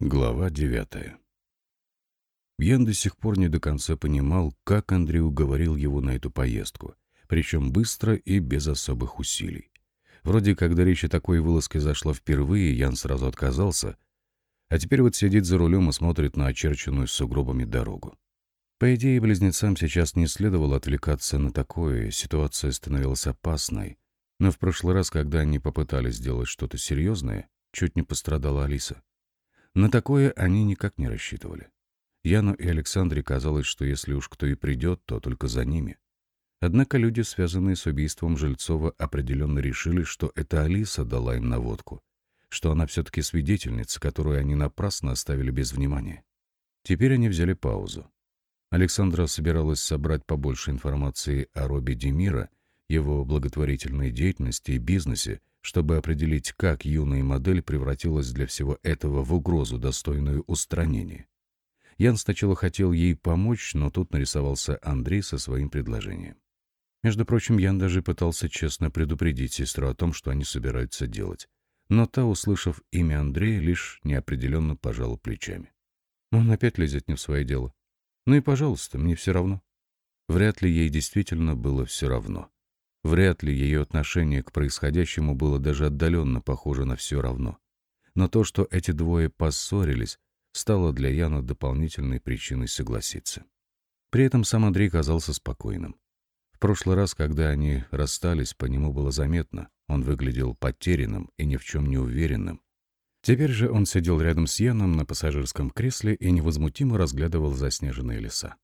Глава девятая. Ян до сих пор не до конца понимал, как Андрей уговорил его на эту поездку, причем быстро и без особых усилий. Вроде когда речь о такой вылазке зашла впервые, Ян сразу отказался, а теперь вот сидит за рулем и смотрит на очерченную сугробами дорогу. По идее, близнецам сейчас не следовало отвлекаться на такое, ситуация становилась опасной, но в прошлый раз, когда они попытались сделать что-то серьезное, чуть не пострадала Алиса. На такое они никак не рассчитывали. Яну и Александре казалось, что если уж кто и придет, то только за ними. Однако люди, связанные с убийством Жильцова, определенно решили, что это Алиса дала им наводку, что она все-таки свидетельница, которую они напрасно оставили без внимания. Теперь они взяли паузу. Александра собиралась собрать побольше информации о Робби Демира, его благотворительной деятельности и бизнесе, чтобы определить, как юная модель превратилась для всего этого в угрозу, достойную устранения. Ян сначала хотел ей помочь, но тут нарисовался Андрей со своим предложением. Между прочим, Ян даже пытался честно предупредить сестру о том, что они собираются делать. Но та, услышав имя Андрея, лишь неопределенно пожала плечами. Он опять лезет не в свое дело. Ну и пожалуйста, мне все равно. Вряд ли ей действительно было все равно. Вряд ли ее отношение к происходящему было даже отдаленно похоже на все равно. Но то, что эти двое поссорились, стало для Яна дополнительной причиной согласиться. При этом сам Андрей казался спокойным. В прошлый раз, когда они расстались, по нему было заметно, он выглядел потерянным и ни в чем не уверенным. Теперь же он сидел рядом с Яном на пассажирском кресле и невозмутимо разглядывал заснеженные леса.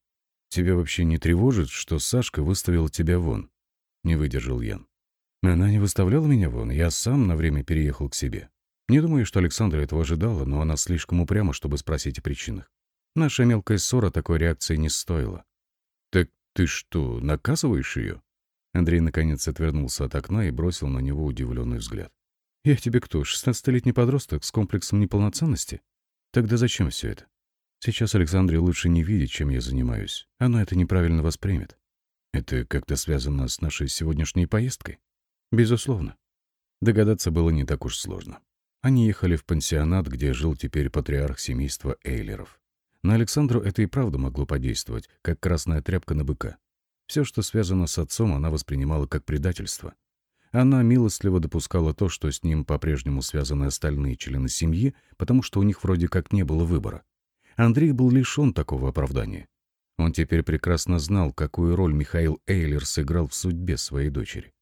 «Тебя вообще не тревожит, что Сашка выставил тебя вон?» Не выдержал Ян. Она не выставляла меня вон, я сам на время переехал к себе. Не думаю, что Александра этого ожидала, но она слишком упряма, чтобы спросить о причинах. Наша мелкая ссора такой реакции не стоила. «Так ты что, наказываешь ее?» Андрей наконец отвернулся от окна и бросил на него удивленный взгляд. «Я тебе кто, шестнадцатилетний подросток с комплексом неполноценности? Тогда зачем все это? Сейчас Александре лучше не видеть, чем я занимаюсь. Она это неправильно воспримет. Это как-то связано с нашей сегодняшней поездкой? Безусловно. Догадаться было не так уж сложно. Они ехали в пансионат, где жил теперь патриарх семейства Эйлеров. На Александру это и правда могло подействовать, как красная тряпка на быка. Все, что связано с отцом, она воспринимала как предательство. Она милостливо допускала то, что с ним по-прежнему связаны остальные члены семьи, потому что у них вроде как не было выбора. Андрей был лишен такого оправдания. Он теперь прекрасно знал, какую роль Михаил Эйлер сыграл в судьбе своей дочери.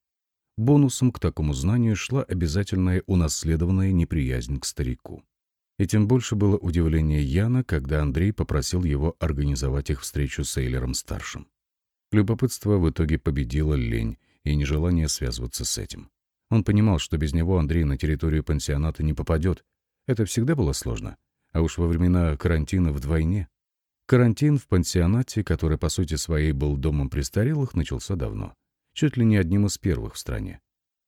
Бонусом к такому знанию шла обязательная унаследованная неприязнь к старику. И тем больше было удивление Яна, когда Андрей попросил его организовать их встречу с Эйлером-старшим. Любопытство в итоге победило лень и нежелание связываться с этим. Он понимал, что без него Андрей на территорию пансионата не попадет. Это всегда было сложно, а уж во времена карантина вдвойне. Карантин в пансионате, который по сути своей был домом престарелых, начался давно. Чуть ли не одним из первых в стране.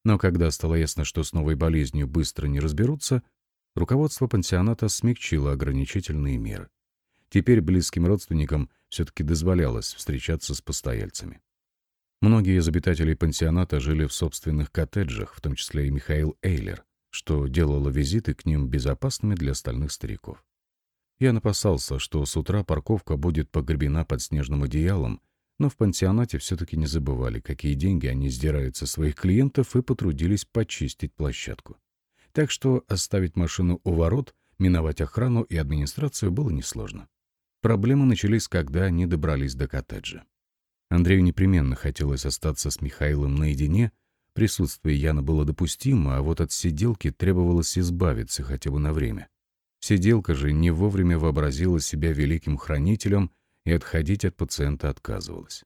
Но когда стало ясно, что с новой болезнью быстро не разберутся, руководство пансионата смягчило ограничительные меры. Теперь близким родственникам все-таки дозволялось встречаться с постояльцами. Многие из обитателей пансионата жили в собственных коттеджах, в том числе и Михаил Эйлер, что делало визиты к ним безопасными для остальных стариков. Я напасался, что с утра парковка будет погребена под снежным одеялом, но в пансионате все-таки не забывали, какие деньги они сдирают со своих клиентов и потрудились почистить площадку. Так что оставить машину у ворот, миновать охрану и администрацию было несложно. Проблемы начались, когда они добрались до коттеджа. Андрею непременно хотелось остаться с Михаилом наедине, присутствие Яна было допустимо, а вот от сиделки требовалось избавиться хотя бы на время. Сиделка же не вовремя вообразила себя великим хранителем и отходить от пациента отказывалась.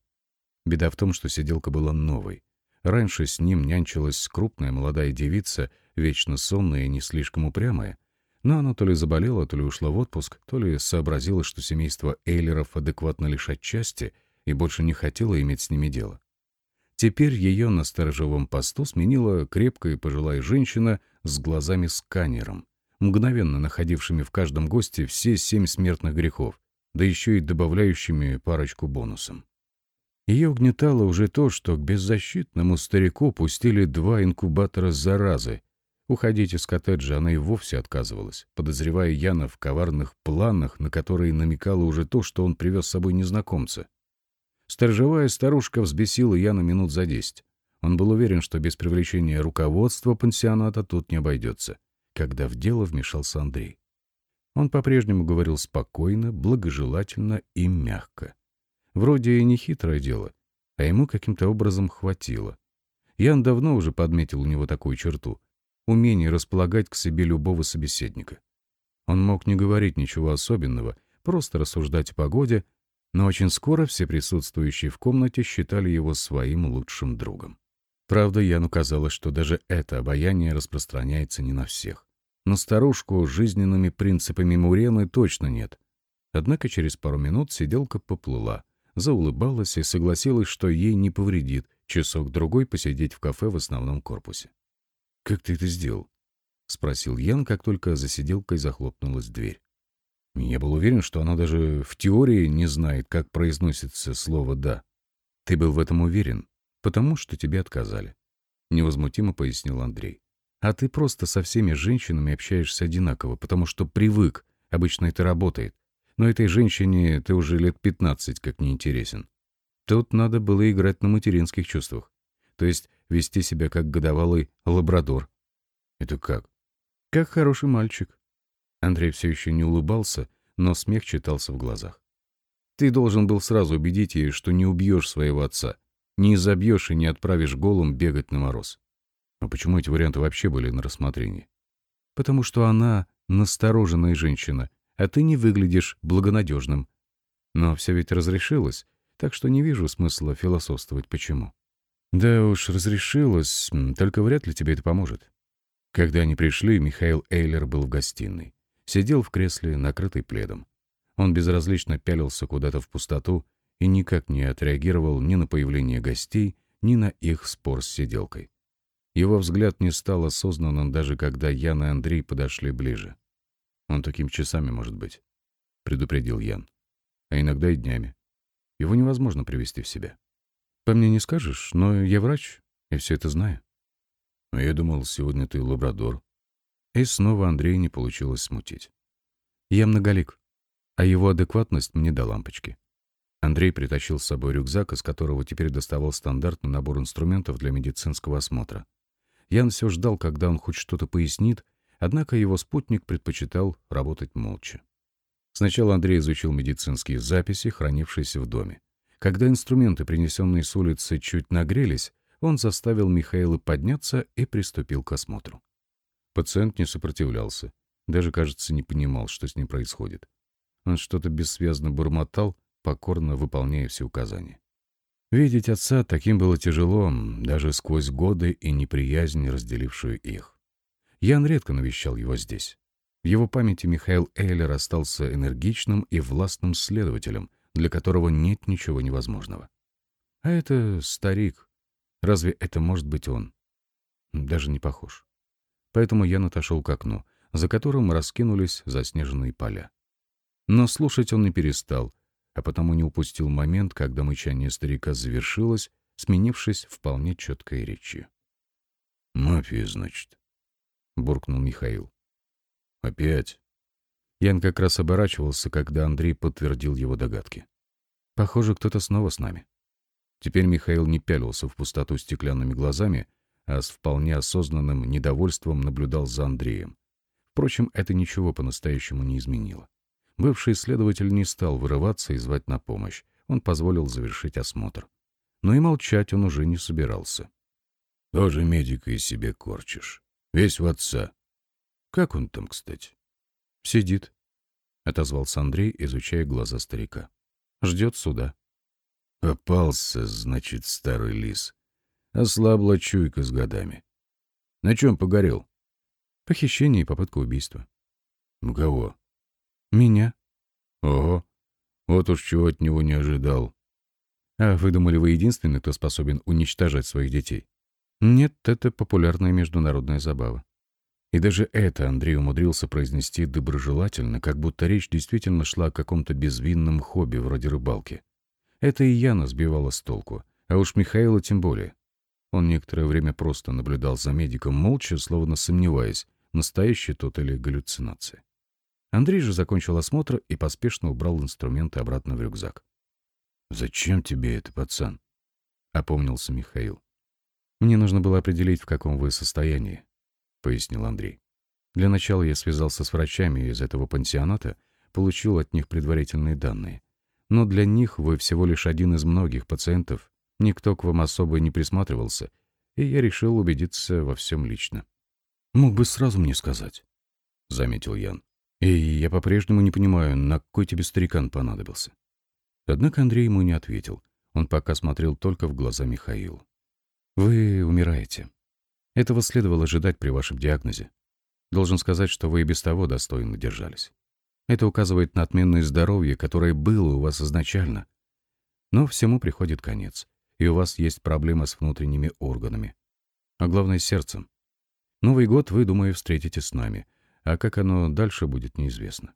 Беда в том, что сиделка была новой. Раньше с ним нянчилась крупная молодая девица, вечно сонная и не слишком упрямая, но она то ли заболела, то ли ушла в отпуск, то ли сообразила, что семейство Эйлеров адекватно лишь отчасти и больше не хотела иметь с ними дело. Теперь ее на сторожевом посту сменила крепкая пожилая женщина с глазами-сканером, мгновенно находившими в каждом госте все семь смертных грехов, да еще и добавляющими парочку бонусом. Ее угнетало уже то, что к беззащитному старику пустили два инкубатора заразы, Уходить из коттеджа она и вовсе отказывалась, подозревая Яна в коварных планах, на которые намекало уже то, что он привез с собой незнакомца. Сторожевая старушка взбесила Яна минут за десять. Он был уверен, что без привлечения руководства пансионата тут не обойдется, когда в дело вмешался Андрей. Он по-прежнему говорил спокойно, благожелательно и мягко. Вроде и не хитрое дело, а ему каким-то образом хватило. Ян давно уже подметил у него такую черту — умение располагать к себе любого собеседника. Он мог не говорить ничего особенного, просто рассуждать о погоде, но очень скоро все присутствующие в комнате считали его своим лучшим другом. Правда, Яну казалось, что даже это обаяние распространяется не на всех. На старушку с жизненными принципами Мурены точно нет. Однако через пару минут сиделка поплыла, заулыбалась и согласилась, что ей не повредит часок-другой посидеть в кафе в основном корпусе. «Как ты это сделал?» — спросил Ян, как только за сиделкой захлопнулась дверь. Я был уверен, что она даже в теории не знает, как произносится слово «да». Ты был в этом уверен, потому что тебе отказали. Невозмутимо пояснил Андрей. А ты просто со всеми женщинами общаешься одинаково, потому что привык, обычно это работает. Но этой женщине ты уже лет 15 как неинтересен. Тут надо было играть на материнских чувствах. То есть вести себя как годовалый лабрадор. Это как? Как хороший мальчик. Андрей все еще не улыбался, но смех читался в глазах. Ты должен был сразу убедить ее, что не убьешь своего отца, не изобьешь и не отправишь голым бегать на мороз. А почему эти варианты вообще были на рассмотрении? Потому что она настороженная женщина, а ты не выглядишь благонадежным. Но все ведь разрешилось, так что не вижу смысла философствовать почему. Да уж, разрешилось, только вряд ли тебе это поможет. Когда они пришли, Михаил Эйлер был в гостиной. Сидел в кресле, накрытый пледом. Он безразлично пялился куда-то в пустоту и никак не отреагировал ни на появление гостей, ни на их спор с сиделкой. Его взгляд не стал осознанным, даже когда Ян и Андрей подошли ближе. «Он таким часами может быть», — предупредил Ян. «А иногда и днями. Его невозможно привести в себя. По мне не скажешь, но я врач, и все это знаю». «А я думал, сегодня ты лабрадор». И снова Андрей не получилось смутить. «Я многолик, а его адекватность мне до лампочки. Андрей притащил с собой рюкзак, из которого теперь доставал стандартный набор инструментов для медицинского осмотра. Ян все ждал, когда он хоть что-то пояснит, однако его спутник предпочитал работать молча. Сначала Андрей изучил медицинские записи, хранившиеся в доме. Когда инструменты, принесенные с улицы, чуть нагрелись, он заставил Михаила подняться и приступил к осмотру. Пациент не сопротивлялся, даже, кажется, не понимал, что с ним происходит. Он что-то бессвязно бормотал, покорно выполняя все указания. Видеть отца таким было тяжело, даже сквозь годы и неприязнь, разделившую их. Ян редко навещал его здесь. В его памяти Михаил Эйлер остался энергичным и властным следователем, для которого нет ничего невозможного. А это старик. Разве это может быть он? Даже не похож. Поэтому Ян отошел к окну, за которым раскинулись заснеженные поля. Но слушать он не перестал, а потому не упустил момент, когда мычание старика завершилось, сменившись вполне четкой речью. «Мафия, значит», — буркнул Михаил. «Опять?» Ян как раз оборачивался, когда Андрей подтвердил его догадки. «Похоже, кто-то снова с нами». Теперь Михаил не пялился в пустоту стеклянными глазами, а с вполне осознанным недовольством наблюдал за Андреем. Впрочем, это ничего по-настоящему не изменило. Бывший следователь не стал вырываться и звать на помощь. Он позволил завершить осмотр. Но и молчать он уже не собирался. — Тоже медика из себя корчишь. Весь в отца. Как он там, кстати? — Сидит, — отозвался Андрей, изучая глаза старика. — Ждет суда. — Попался, значит, старый лис. Ослабла чуйка с годами. На чем погорел? — Похищение и попытка убийства. — У кого? Меня. Ого. Вот уж чего от него не ожидал. А вы думали, вы единственный, кто способен уничтожать своих детей? Нет, это популярная международная забава. И даже это Андрей умудрился произнести доброжелательно, как будто речь действительно шла о каком-то безвинном хобби вроде рыбалки. Это и Яна сбивала с толку, а уж Михаила тем более. Он некоторое время просто наблюдал за медиком молча, словно сомневаясь, настоящий тот или галлюцинация. Андрей же закончил осмотр и поспешно убрал инструменты обратно в рюкзак. «Зачем тебе это, пацан?» — опомнился Михаил. «Мне нужно было определить, в каком вы состоянии», — пояснил Андрей. «Для начала я связался с врачами из этого пансионата, получил от них предварительные данные. Но для них вы всего лишь один из многих пациентов, никто к вам особо не присматривался, и я решил убедиться во всем лично». «Мог бы сразу мне сказать», — заметил Ян. «И я по-прежнему не понимаю, на какой тебе старикан понадобился». Однако Андрей ему не ответил. Он пока смотрел только в глаза Михаилу. «Вы умираете. Этого следовало ожидать при вашем диагнозе. Должен сказать, что вы и без того достойно держались. Это указывает на отменное здоровье, которое было у вас изначально. Но всему приходит конец, и у вас есть проблема с внутренними органами. А главное — сердцем. Новый год вы, думаю, встретите с нами, а как оно дальше будет, неизвестно.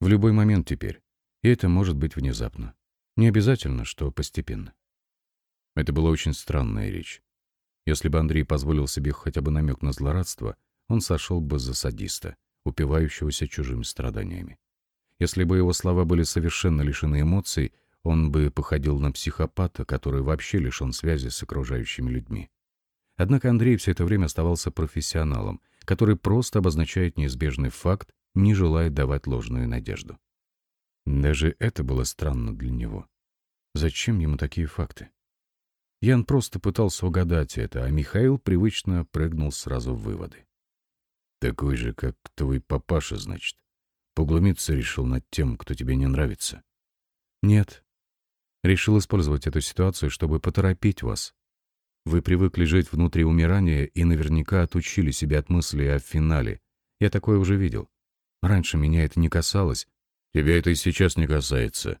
В любой момент теперь. И это может быть внезапно. Не обязательно, что постепенно. Это была очень странная речь. Если бы Андрей позволил себе хотя бы намек на злорадство, он сошел бы за садиста, упивающегося чужими страданиями. Если бы его слова были совершенно лишены эмоций, он бы походил на психопата, который вообще лишен связи с окружающими людьми. Однако Андрей все это время оставался профессионалом, который просто обозначает неизбежный факт, не желая давать ложную надежду. Даже это было странно для него. Зачем ему такие факты? Ян просто пытался угадать это, а Михаил привычно прыгнул сразу в выводы. «Такой же, как твой папаша, значит. Поглумиться решил над тем, кто тебе не нравится». «Нет. Решил использовать эту ситуацию, чтобы поторопить вас. Вы привыкли жить внутри умирания и наверняка отучили себя от мысли о финале. Я такое уже видел. Раньше меня это не касалось, Тебя это и сейчас не касается.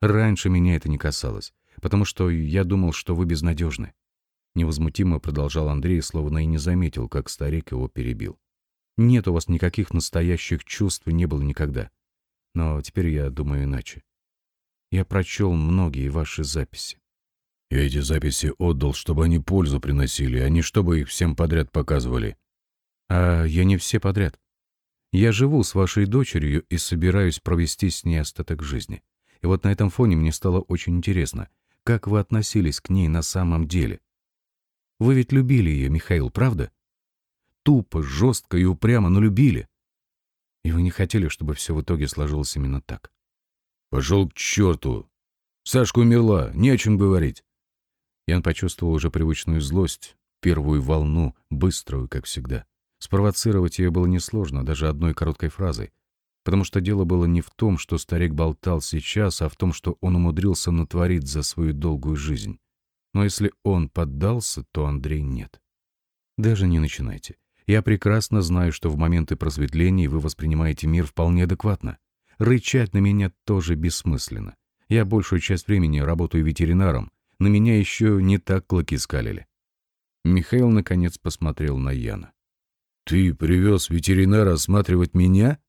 Раньше меня это не касалось, потому что я думал, что вы безнадежны. Невозмутимо продолжал Андрей, словно и не заметил, как старик его перебил. Нет у вас никаких настоящих чувств не было никогда. Но теперь я думаю иначе. Я прочел многие ваши записи. Я эти записи отдал, чтобы они пользу приносили, а не чтобы их всем подряд показывали. А я не все подряд. Я живу с вашей дочерью и собираюсь провести с ней остаток жизни. И вот на этом фоне мне стало очень интересно, как вы относились к ней на самом деле. Вы ведь любили ее, Михаил, правда? Тупо, жестко и упрямо, но любили. И вы не хотели, чтобы все в итоге сложилось именно так. Пошел к черту. Сашка умерла, не о чем говорить. Ян почувствовал уже привычную злость, первую волну, быструю, как всегда. Спровоцировать ее было несложно, даже одной короткой фразой, потому что дело было не в том, что старик болтал сейчас, а в том, что он умудрился натворить за свою долгую жизнь. Но если он поддался, то Андрей нет. Даже не начинайте. Я прекрасно знаю, что в моменты просветления вы воспринимаете мир вполне адекватно. Рычать на меня тоже бессмысленно. Я большую часть времени работаю ветеринаром, на меня еще не так клыки скалили. Михаил, наконец, посмотрел на Яна. «Ты привез ветеринара осматривать меня?»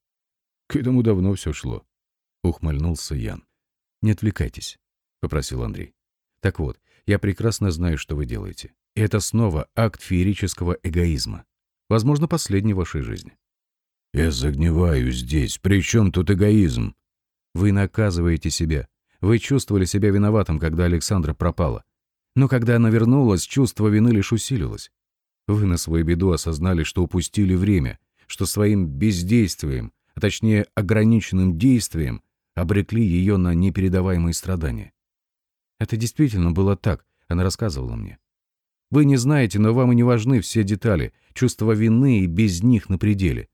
«К этому давно все шло», — ухмыльнулся Ян. «Не отвлекайтесь», — попросил Андрей. «Так вот, я прекрасно знаю, что вы делаете. И это снова акт феерического эгоизма. Возможно, последний в вашей жизни». «Я загниваю здесь. При чем тут эгоизм?» «Вы наказываете себя. Вы чувствовали себя виноватым, когда Александра пропала. Но когда она вернулась, чувство вины лишь усилилось. Вы на свою беду осознали, что упустили время, что своим бездействием, а точнее ограниченным действием, обрекли ее на непередаваемые страдания. Это действительно было так, она рассказывала мне. Вы не знаете, но вам и не важны все детали, чувство вины и без них на пределе.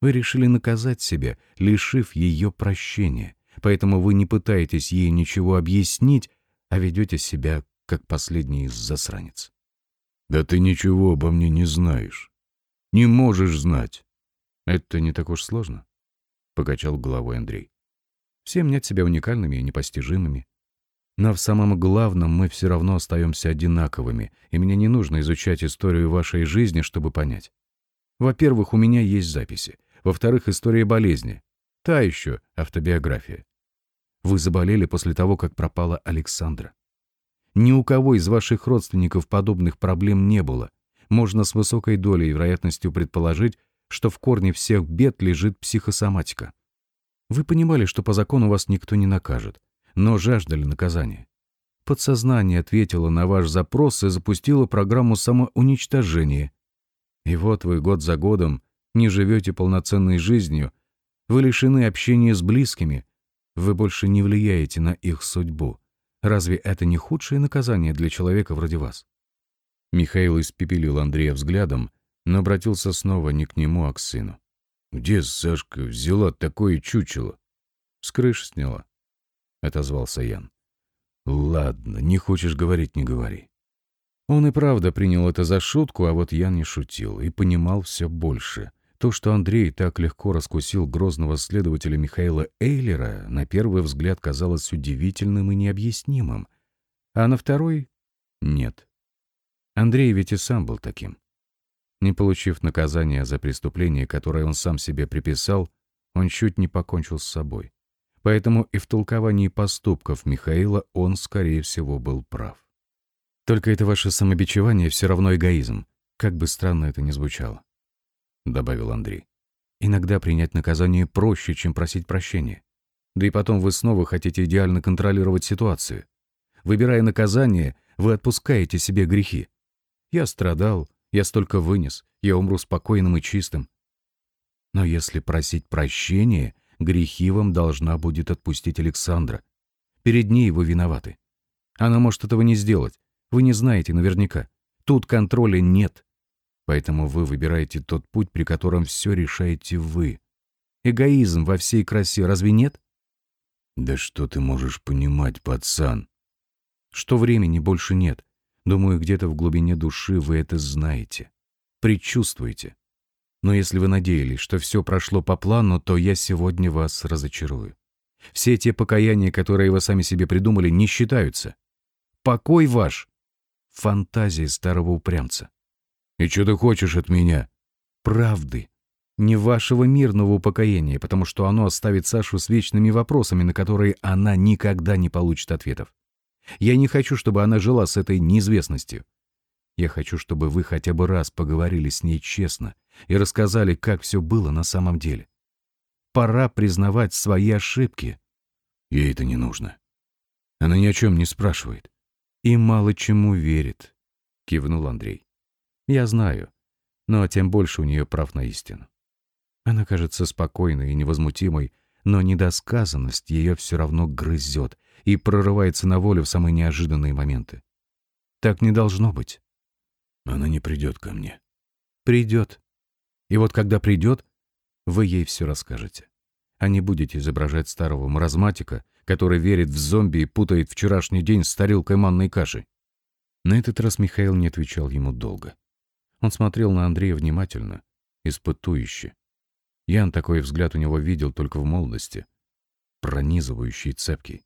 Вы решили наказать себя, лишив ее прощения, поэтому вы не пытаетесь ей ничего объяснить, а ведете себя как последний засранец. Да ты ничего обо мне не знаешь. Не можешь знать. Это не так уж сложно, — покачал головой Андрей. Все мнят себя уникальными и непостижимыми. Но в самом главном мы все равно остаемся одинаковыми, и мне не нужно изучать историю вашей жизни, чтобы понять. Во-первых, у меня есть записи. Во-вторых, история болезни. Та еще автобиография. Вы заболели после того, как пропала Александра. Ни у кого из ваших родственников подобных проблем не было. Можно с высокой долей вероятностью предположить, что в корне всех бед лежит психосоматика. Вы понимали, что по закону вас никто не накажет, но жаждали наказания. Подсознание ответило на ваш запрос и запустило программу самоуничтожения. И вот вы год за годом не живете полноценной жизнью, вы лишены общения с близкими, вы больше не влияете на их судьбу. Разве это не худшее наказание для человека вроде вас? Михаил испепелил Андрея взглядом, но обратился снова не к нему, а к сыну. «Где Сашка взяла такое чучело?» «С крыши сняла», — отозвался Ян. «Ладно, не хочешь говорить, не говори». Он и правда принял это за шутку, а вот Ян не шутил и понимал все больше. То, что Андрей так легко раскусил грозного следователя Михаила Эйлера, на первый взгляд казалось удивительным и необъяснимым, а на второй — нет. Андрей ведь и сам был таким. Не получив наказания за преступление, которое он сам себе приписал, он чуть не покончил с собой. Поэтому и в толковании поступков Михаила он, скорее всего, был прав. Только это ваше самобичевание все равно эгоизм, как бы странно это ни звучало, — добавил Андрей. Иногда принять наказание проще, чем просить прощения. Да и потом вы снова хотите идеально контролировать ситуацию. Выбирая наказание, вы отпускаете себе грехи. Я страдал, я столько вынес, я умру спокойным и чистым. Но если просить прощения, грехи вам должна будет отпустить Александра. Перед ней вы виноваты. Она может этого не сделать. Вы не знаете наверняка. Тут контроля нет. Поэтому вы выбираете тот путь, при котором все решаете вы. Эгоизм во всей красе разве нет? Да что ты можешь понимать, пацан? Что времени больше нет. Думаю, где-то в глубине души вы это знаете, предчувствуете. Но если вы надеялись, что все прошло по плану, то я сегодня вас разочарую. Все те покаяния, которые вы сами себе придумали, не считаются. Покой ваш — фантазия старого упрямца. И что ты хочешь от меня? Правды. Не вашего мирного упокоения, потому что оно оставит Сашу с вечными вопросами, на которые она никогда не получит ответов. Я не хочу, чтобы она жила с этой неизвестностью. Я хочу, чтобы вы хотя бы раз поговорили с ней честно и рассказали, как все было на самом деле. Пора признавать свои ошибки. Ей это не нужно. Она ни о чем не спрашивает. И мало чему верит, — кивнул Андрей. Я знаю, но тем больше у нее прав на истину. Она кажется спокойной и невозмутимой, но недосказанность ее все равно грызет, и прорывается на волю в самые неожиданные моменты. Так не должно быть. Она не придет ко мне. Придет. И вот когда придет, вы ей все расскажете. А не будете изображать старого маразматика, который верит в зомби и путает вчерашний день с тарелкой манной каши. На этот раз Михаил не отвечал ему долго. Он смотрел на Андрея внимательно, испытующе. Ян такой взгляд у него видел только в молодости. Пронизывающий, цепкий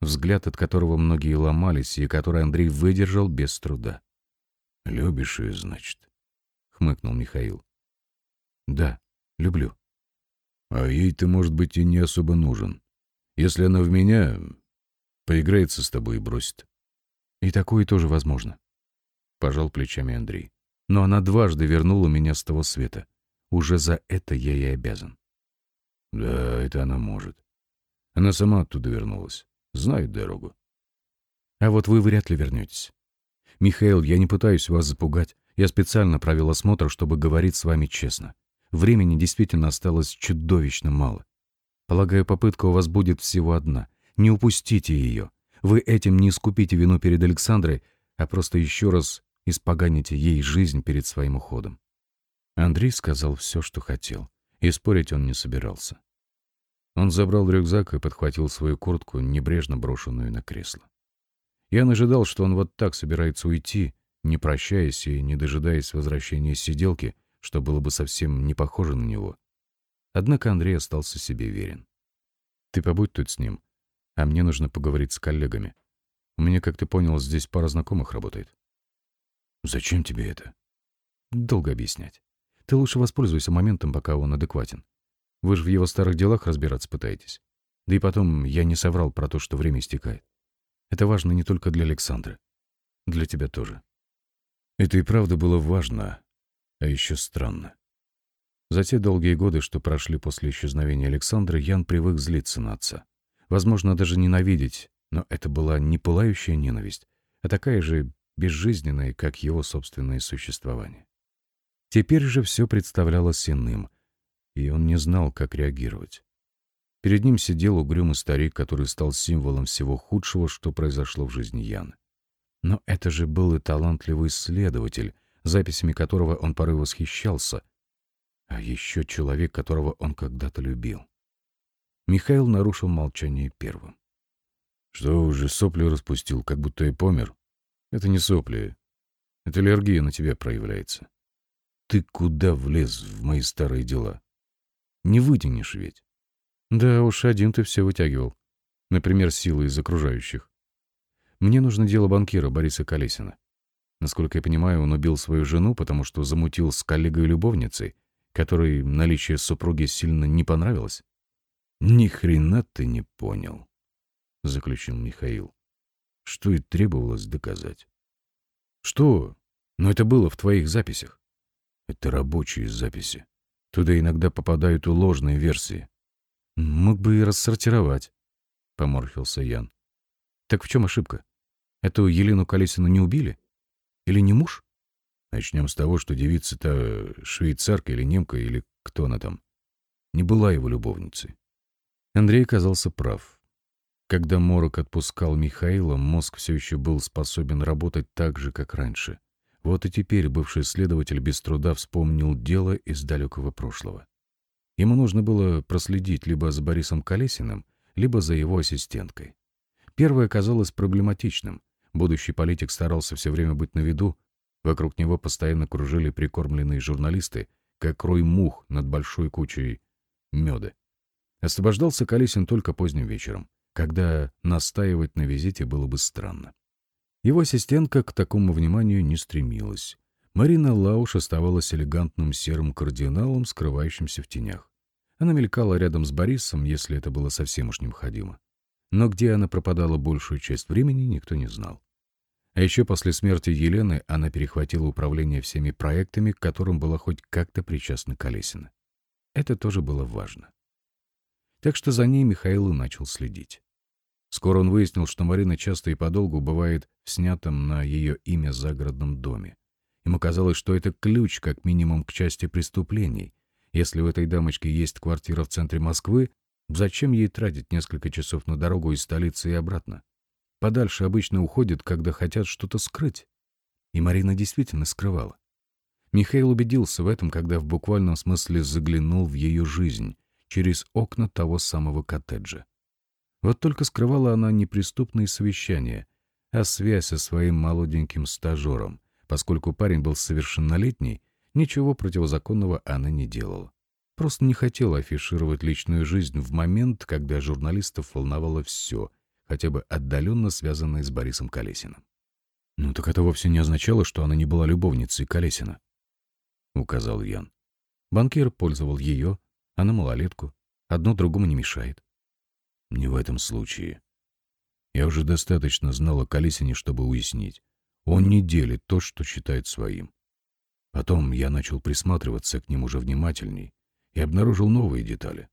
взгляд от которого многие ломались и который Андрей выдержал без труда. «Любишь ее, значит?» — хмыкнул Михаил. «Да, люблю». «А ей ты, может быть, и не особо нужен. Если она в меня, поиграется с тобой и бросит». «И такое тоже возможно», — пожал плечами Андрей. «Но она дважды вернула меня с того света. Уже за это я ей обязан». «Да, это она может. Она сама оттуда вернулась знают дорогу. А вот вы вряд ли вернетесь. Михаил, я не пытаюсь вас запугать. Я специально провел осмотр, чтобы говорить с вами честно. Времени действительно осталось чудовищно мало. Полагаю, попытка у вас будет всего одна. Не упустите ее. Вы этим не искупите вину перед Александрой, а просто еще раз испоганите ей жизнь перед своим уходом. Андрей сказал все, что хотел, и спорить он не собирался. Он забрал рюкзак и подхватил свою куртку, небрежно брошенную на кресло. Я ожидал, что он вот так собирается уйти, не прощаясь и не дожидаясь возвращения сиделки, что было бы совсем не похоже на него. Однако Андрей остался себе верен. «Ты побудь тут с ним, а мне нужно поговорить с коллегами. У меня, как ты понял, здесь пара знакомых работает». «Зачем тебе это?» «Долго объяснять. Ты лучше воспользуйся моментом, пока он адекватен. Вы же в его старых делах разбираться пытаетесь. Да и потом, я не соврал про то, что время истекает. Это важно не только для Александра. Для тебя тоже. Это и правда было важно, а еще странно. За те долгие годы, что прошли после исчезновения Александра, Ян привык злиться на отца. Возможно, даже ненавидеть, но это была не пылающая ненависть, а такая же безжизненная, как его собственное существование. Теперь же все представлялось иным, и он не знал, как реагировать. Перед ним сидел угрюмый старик, который стал символом всего худшего, что произошло в жизни Яна. Но это же был и талантливый исследователь, записями которого он порой восхищался, а еще человек, которого он когда-то любил. Михаил нарушил молчание первым. «Что уже сопли распустил, как будто и помер?» «Это не сопли. Это аллергия на тебя проявляется. Ты куда влез в мои старые дела? Не вытянешь ведь». «Да уж, один ты все вытягивал. Например, силы из окружающих. Мне нужно дело банкира Бориса Колесина. Насколько я понимаю, он убил свою жену, потому что замутил с коллегой-любовницей, которой наличие супруги сильно не понравилось. Ни хрена ты не понял, заключил Михаил. Что и требовалось доказать. Что? Но это было в твоих записях. Это рабочие записи. Туда иногда попадают ложные версии. Мог бы и рассортировать, поморщился Ян. Так в чем ошибка? Эту Елену Колесину не убили? Или не муж? Начнем с того, что девица-то швейцарка или немка, или кто она там, не была его любовницей. Андрей казался прав. Когда Морок отпускал Михаила, мозг все еще был способен работать так же, как раньше. Вот и теперь бывший следователь без труда вспомнил дело из далекого прошлого. Ему нужно было проследить либо за Борисом Колесиным, либо за его ассистенткой. Первое казалось проблематичным. Будущий политик старался все время быть на виду. Вокруг него постоянно кружили прикормленные журналисты, как рой мух над большой кучей меда. Освобождался Колесин только поздним вечером, когда настаивать на визите было бы странно. Его ассистентка к такому вниманию не стремилась. Марина Лауш оставалась элегантным серым кардиналом, скрывающимся в тенях. Она мелькала рядом с Борисом, если это было совсем уж необходимо но где она пропадала большую часть времени, никто не знал. А еще после смерти Елены она перехватила управление всеми проектами, к которым была хоть как-то причастна Колесина. Это тоже было важно. Так что за ней Михаил и начал следить. Скоро он выяснил, что Марина часто и подолгу бывает в снятом на ее имя загородном доме. Ему казалось, что это ключ как минимум к части преступлений. Если у этой дамочки есть квартира в центре Москвы, Зачем ей тратить несколько часов на дорогу из столицы и обратно? Подальше обычно уходят, когда хотят что-то скрыть. И Марина действительно скрывала. Михаил убедился в этом, когда в буквальном смысле заглянул в ее жизнь через окна того самого коттеджа. Вот только скрывала она не преступные совещания, а связь со своим молоденьким стажером. Поскольку парень был совершеннолетний, ничего противозаконного она не делала. Просто не хотела афишировать личную жизнь в момент, когда журналистов волновало все, хотя бы отдаленно связанное с Борисом Колесиным. «Ну так это вовсе не означало, что она не была любовницей Колесина», — указал Ян. Банкир пользовал ее, она малолетку. Одно другому не мешает. Не в этом случае. Я уже достаточно знал о Колесине, чтобы уяснить. Он не делит то, что считает своим. Потом я начал присматриваться к нему уже внимательней и обнаружил новые детали.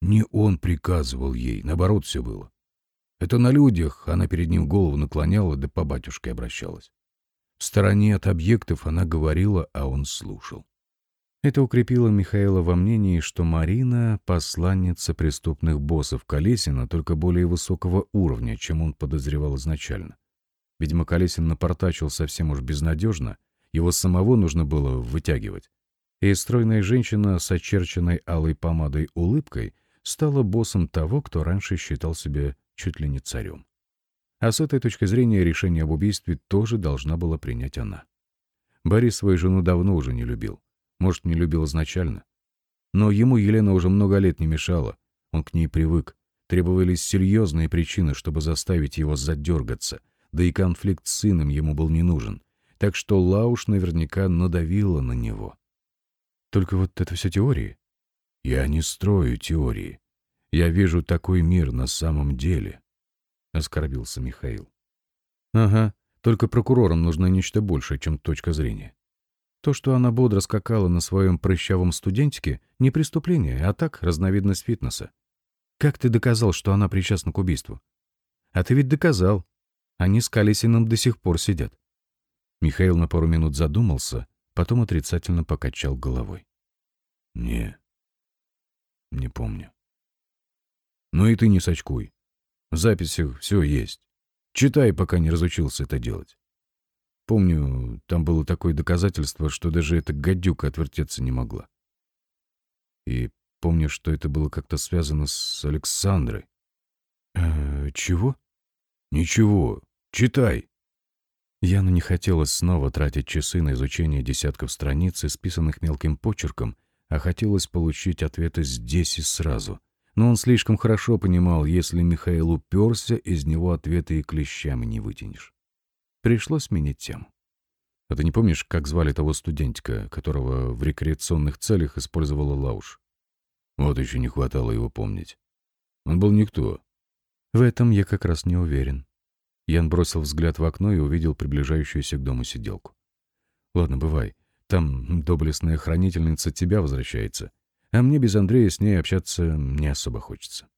Не он приказывал ей, наоборот, все было. Это на людях она перед ним голову наклоняла, да по батюшке обращалась. В стороне от объектов она говорила, а он слушал. Это укрепило Михаила во мнении, что Марина — посланница преступных боссов Колесина, только более высокого уровня, чем он подозревал изначально. Видимо, Колесин напортачил совсем уж безнадежно, его самого нужно было вытягивать и стройная женщина с очерченной алой помадой улыбкой стала боссом того, кто раньше считал себя чуть ли не царем. А с этой точки зрения решение об убийстве тоже должна была принять она. Борис свою жену давно уже не любил. Может, не любил изначально. Но ему Елена уже много лет не мешала. Он к ней привык. Требовались серьезные причины, чтобы заставить его задергаться. Да и конфликт с сыном ему был не нужен. Так что Лауш наверняка надавила на него. Только вот это все теории. Я не строю теории. Я вижу такой мир на самом деле. — оскорбился Михаил. «Ага, только прокурорам нужно нечто большее, чем точка зрения. То, что она бодро скакала на своем прыщавом студентике, не преступление, а так разновидность фитнеса. Как ты доказал, что она причастна к убийству? А ты ведь доказал. Они с Калисиным до сих пор сидят. Михаил на пару минут задумался, потом отрицательно покачал головой. Не, не помню. Ну и ты не сочкуй. В записях все есть. Читай, пока не разучился это делать. Помню, там было такое доказательство, что даже эта гадюка отвертеться не могла. И помню, что это было как-то связано с Александрой. «Э, «Чего?» «Ничего. Читай». Яну не хотелось снова тратить часы на изучение десятков страниц, исписанных мелким почерком, а хотелось получить ответы здесь и сразу. Но он слишком хорошо понимал, если Михаил уперся, из него ответы и клещами не вытянешь. Пришлось сменить тему. А ты не помнишь, как звали того студентика, которого в рекреационных целях использовала Лауш? Вот еще не хватало его помнить. Он был никто. В этом я как раз не уверен. Ян бросил взгляд в окно и увидел приближающуюся к дому сиделку. «Ладно, бывай. Там доблестная хранительница тебя возвращается. А мне без Андрея с ней общаться не особо хочется».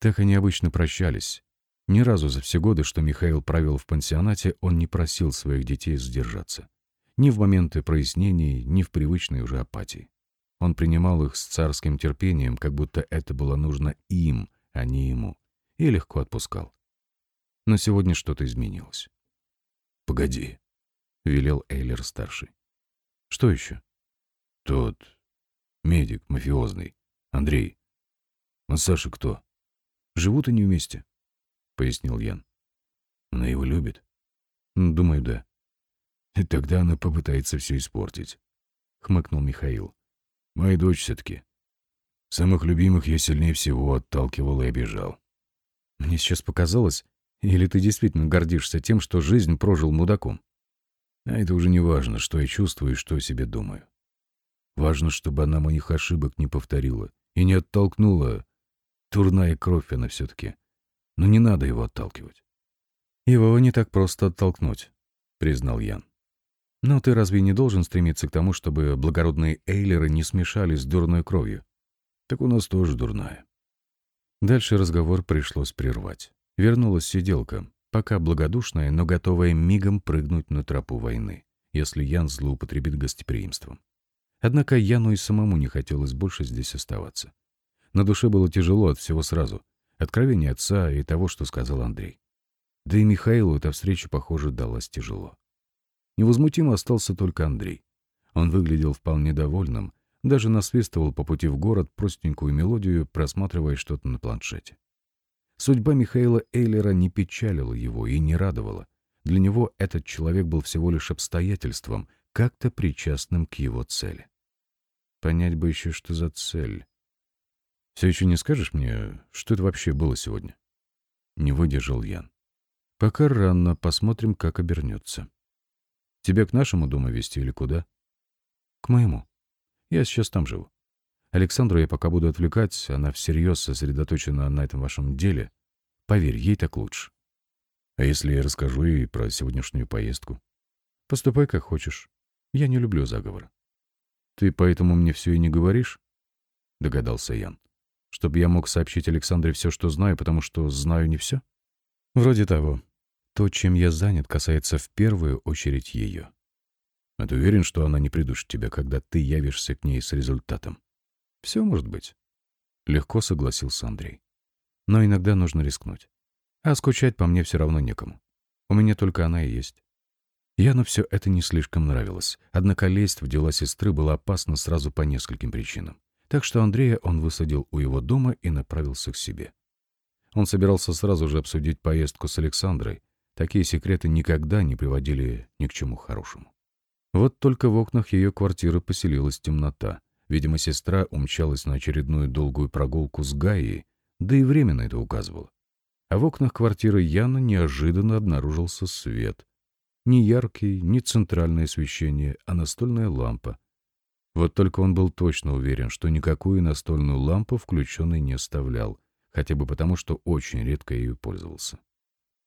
Так они обычно прощались. Ни разу за все годы, что Михаил провел в пансионате, он не просил своих детей сдержаться. Ни в моменты прояснений, ни в привычной уже апатии. Он принимал их с царским терпением, как будто это было нужно им, а не ему, и легко отпускал. Но сегодня что-то изменилось. «Погоди», — велел Эйлер-старший. «Что еще?» «Тот медик мафиозный, Андрей. А Саша кто?» «Живут они вместе», — пояснил Ян. «Она его любит?» «Думаю, да». «И тогда она попытается все испортить», — хмыкнул Михаил. «Моя дочь все-таки. Самых любимых я сильнее всего отталкивал и обижал». Мне сейчас показалось, или ты действительно гордишься тем, что жизнь прожил мудаком? А это уже не важно, что я чувствую и что о себе думаю. Важно, чтобы она моих ошибок не повторила и не оттолкнула. Турная кровь она все-таки. Но не надо его отталкивать. Его не так просто оттолкнуть, признал Ян. Но ты разве не должен стремиться к тому, чтобы благородные эйлеры не смешались с дурной кровью? Так у нас тоже дурная. Дальше разговор пришлось прервать. Вернулась сиделка, пока благодушная, но готовая мигом прыгнуть на тропу войны, если Ян злоупотребит гостеприимством. Однако Яну и самому не хотелось больше здесь оставаться. На душе было тяжело от всего сразу. Откровения отца и того, что сказал Андрей. Да и Михаилу эта встреча, похоже, далась тяжело. Невозмутимо остался только Андрей. Он выглядел вполне довольным, даже насвистывал по пути в город простенькую мелодию, просматривая что-то на планшете. Судьба Михаила Эйлера не печалила его и не радовала. Для него этот человек был всего лишь обстоятельством, как-то причастным к его цели. Понять бы еще, что за цель. Все еще не скажешь мне, что это вообще было сегодня? Не выдержал Ян. Пока рано, посмотрим, как обернется. Тебя к нашему дому везти или куда? К моему. Я сейчас там живу. Александру я пока буду отвлекать, она всерьез сосредоточена на этом вашем деле. Поверь, ей так лучше. А если я расскажу ей про сегодняшнюю поездку? Поступай как хочешь. Я не люблю заговор. Ты поэтому мне все и не говоришь? Догадался Ян. Чтобы я мог сообщить Александре все, что знаю, потому что знаю не все? Вроде того. То, чем я занят, касается в первую очередь ее. А ты уверен, что она не придушит тебя, когда ты явишься к ней с результатом? Все может быть. Легко согласился Андрей. Но иногда нужно рискнуть. А скучать по мне все равно некому. У меня только она и есть. Яну все это не слишком нравилось, однако лезть в дела сестры было опасно сразу по нескольким причинам. Так что Андрея он высадил у его дома и направился к себе. Он собирался сразу же обсудить поездку с Александрой. Такие секреты никогда не приводили ни к чему хорошему. Вот только в окнах ее квартиры поселилась темнота, Видимо, сестра умчалась на очередную долгую прогулку с Гаей, да и время на это указывало. А в окнах квартиры Яна неожиданно обнаружился свет. Не яркий, не центральное освещение, а настольная лампа. Вот только он был точно уверен, что никакую настольную лампу включенной не оставлял, хотя бы потому, что очень редко ею пользовался.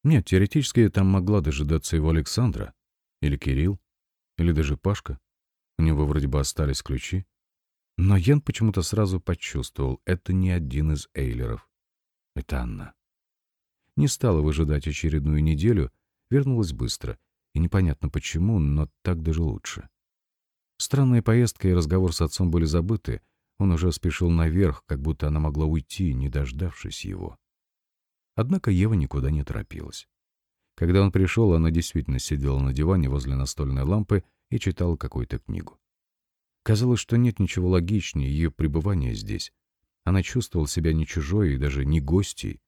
Нет, теоретически там могла дожидаться его Александра. Или Кирилл. Или даже Пашка. У него вроде бы остались ключи. Но Ян почему-то сразу почувствовал, это не один из Эйлеров. Это Анна. Не стала выжидать очередную неделю, вернулась быстро. И непонятно почему, но так даже лучше. Странная поездка и разговор с отцом были забыты. Он уже спешил наверх, как будто она могла уйти, не дождавшись его. Однако Ева никуда не торопилась. Когда он пришел, она действительно сидела на диване возле настольной лампы и читала какую-то книгу. Казалось, что нет ничего логичнее ее пребывания здесь. Она чувствовала себя не чужой и даже не гостьей.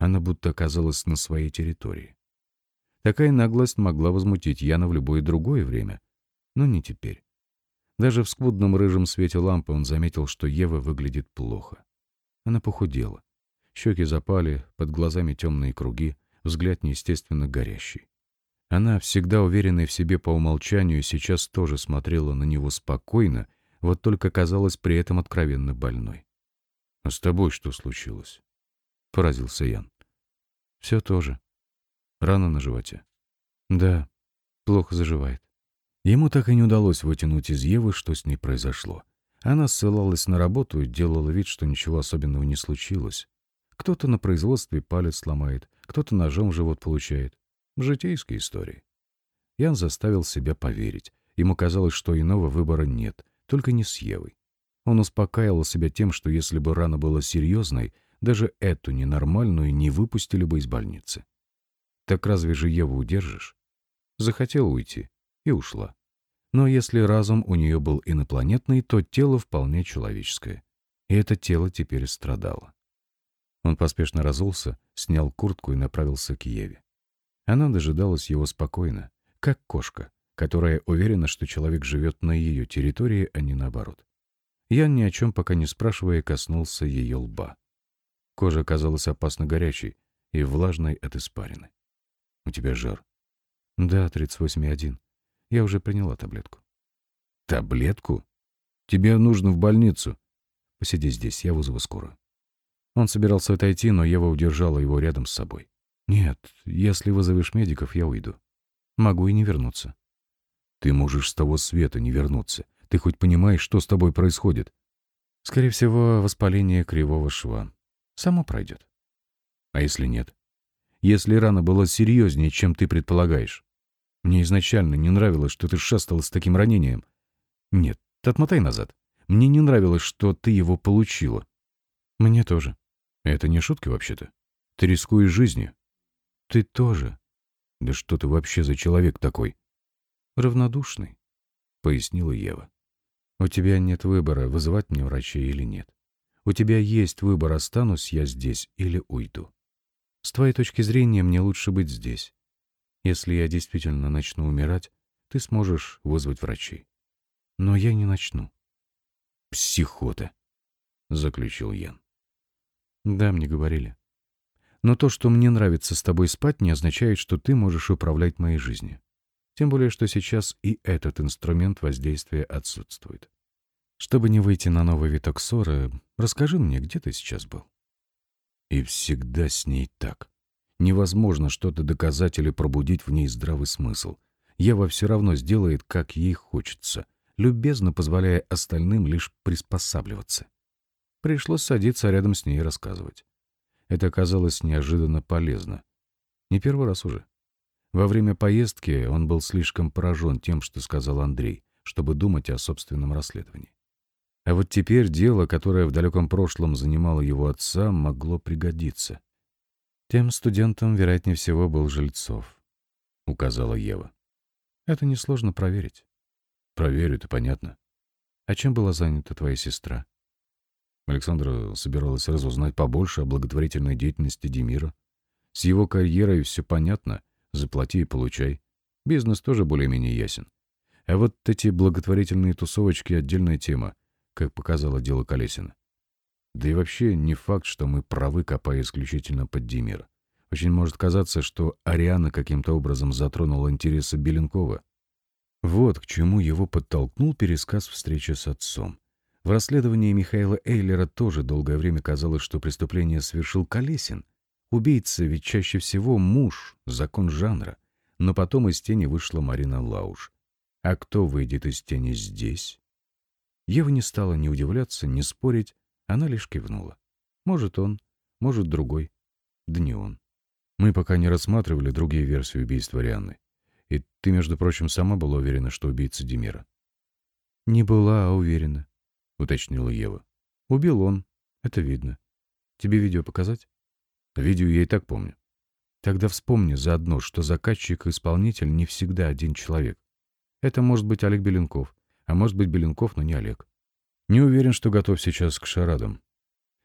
Она будто оказалась на своей территории. Такая наглость могла возмутить Яна в любое другое время, но не теперь. Даже в скудном рыжем свете лампы он заметил, что Ева выглядит плохо. Она похудела. Щеки запали, под глазами темные круги, взгляд неестественно горящий. Она, всегда уверенная в себе по умолчанию, сейчас тоже смотрела на него спокойно, вот только казалась при этом откровенно больной. «А с тобой что случилось?» — поразился Ян. «Все тоже. Рана на животе». «Да, плохо заживает». Ему так и не удалось вытянуть из Евы, что с ней произошло. Она ссылалась на работу и делала вид, что ничего особенного не случилось. Кто-то на производстве палец сломает, кто-то ножом живот получает. Житейские истории. Ян заставил себя поверить. Ему казалось, что иного выбора нет, только не с Евой. Он успокаивал себя тем, что если бы рана была серьезной, даже эту ненормальную не выпустили бы из больницы. Так разве же Еву удержишь? Захотела уйти и ушла. Но если разум у нее был инопланетный, то тело вполне человеческое. И это тело теперь страдало. Он поспешно разулся, снял куртку и направился к Еве. Она дожидалась его спокойно, как кошка, которая уверена, что человек живет на ее территории, а не наоборот. Я ни о чем пока не спрашивая коснулся ее лба. Кожа казалась опасно горячей и влажной от испарины. «У тебя жар?» «Да, 38,1. Я уже приняла таблетку». «Таблетку? Тебе нужно в больницу. Посиди здесь, я вызову скорую». Он собирался отойти, но Ева удержала его рядом с собой. «Нет, если вызовешь медиков, я уйду. Могу и не вернуться». «Ты можешь с того света не вернуться. Ты хоть понимаешь, что с тобой происходит?» «Скорее всего, воспаление кривого шва. Само пройдет». «А если нет? Если рана была серьезнее, чем ты предполагаешь?» «Мне изначально не нравилось, что ты шастала с таким ранением». «Нет, отмотай назад. Мне не нравилось, что ты его получила». «Мне тоже». «Это не шутки вообще-то. Ты рискуешь жизнью. Ты тоже. Да что ты вообще за человек такой? Равнодушный, пояснила Ева. У тебя нет выбора, вызывать мне врачей или нет. У тебя есть выбор, останусь я здесь или уйду. С твоей точки зрения, мне лучше быть здесь. Если я действительно начну умирать, ты сможешь вызвать врачей. Но я не начну. Психота, заключил Ян. Да, мне говорили. Но то, что мне нравится с тобой спать, не означает, что ты можешь управлять моей жизнью. Тем более, что сейчас и этот инструмент воздействия отсутствует. Чтобы не выйти на новый виток ссоры, расскажи мне, где ты сейчас был. И всегда с ней так. Невозможно что-то доказать или пробудить в ней здравый смысл. Ева все равно сделает, как ей хочется, любезно позволяя остальным лишь приспосабливаться. Пришлось садиться рядом с ней и рассказывать. Это оказалось неожиданно полезно. Не первый раз уже. Во время поездки он был слишком поражен тем, что сказал Андрей, чтобы думать о собственном расследовании. А вот теперь дело, которое в далеком прошлом занимало его отца, могло пригодиться. Тем студентом, вероятнее всего, был Жильцов, — указала Ева. Это несложно проверить. Проверю, это понятно. А чем была занята твоя сестра? Александра собиралась разузнать побольше о благотворительной деятельности Демира. С его карьерой все понятно. Заплати и получай. Бизнес тоже более-менее ясен. А вот эти благотворительные тусовочки — отдельная тема, как показало дело Колесина. Да и вообще не факт, что мы правы, копая исключительно под Демира. Очень может казаться, что Ариана каким-то образом затронула интересы Беленкова. Вот к чему его подтолкнул пересказ встречи с отцом. В расследовании Михаила Эйлера тоже долгое время казалось, что преступление совершил Колесин. Убийца ведь чаще всего муж, закон жанра. Но потом из тени вышла Марина Лауш. А кто выйдет из тени здесь? Ева не стала ни удивляться, ни спорить, она лишь кивнула. Может, он, может, другой. Да не он. Мы пока не рассматривали другие версии убийства Рианны. И ты, между прочим, сама была уверена, что убийца Демира. Не была, а уверена, уточнила Ева. Убил он, это видно. Тебе видео показать? Видео я и так помню. Тогда вспомни заодно, что заказчик и исполнитель не всегда один человек. Это может быть Олег Беленков, а может быть Беленков, но не Олег. Не уверен, что готов сейчас к шарадам.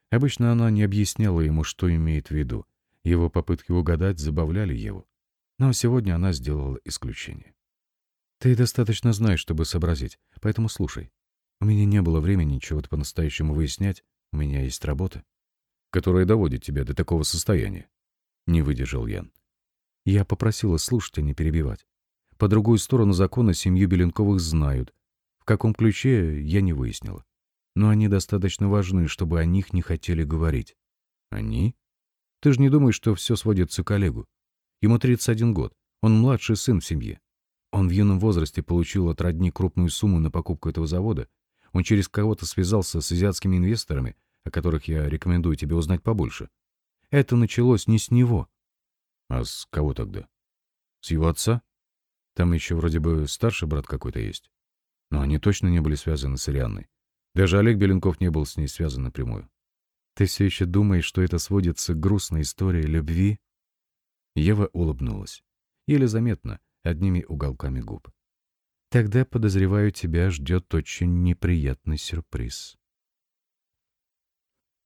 Обычно она не объясняла ему, что имеет в виду. Его попытки угадать забавляли его. Но сегодня она сделала исключение. «Ты достаточно знаешь, чтобы сообразить, поэтому слушай. У меня не было времени чего-то по-настоящему выяснять, у меня есть работа, которая доводит тебя до такого состояния. Не выдержал Ян. Я попросила слушать, а не перебивать. По другую сторону закона семью Беленковых знают. В каком ключе, я не выяснила. Но они достаточно важны, чтобы о них не хотели говорить. Они? Ты же не думаешь, что все сводится к Олегу? Ему 31 год. Он младший сын в семье. Он в юном возрасте получил от родни крупную сумму на покупку этого завода. Он через кого-то связался с азиатскими инвесторами, о которых я рекомендую тебе узнать побольше. Это началось не с него. А с кого тогда? С его отца? Там еще вроде бы старший брат какой-то есть. Но они точно не были связаны с Ирианной. Даже Олег Беленков не был с ней связан напрямую. Ты все еще думаешь, что это сводится к грустной истории любви? Ева улыбнулась. Еле заметно, одними уголками губ. Тогда, подозреваю, тебя ждет очень неприятный сюрприз.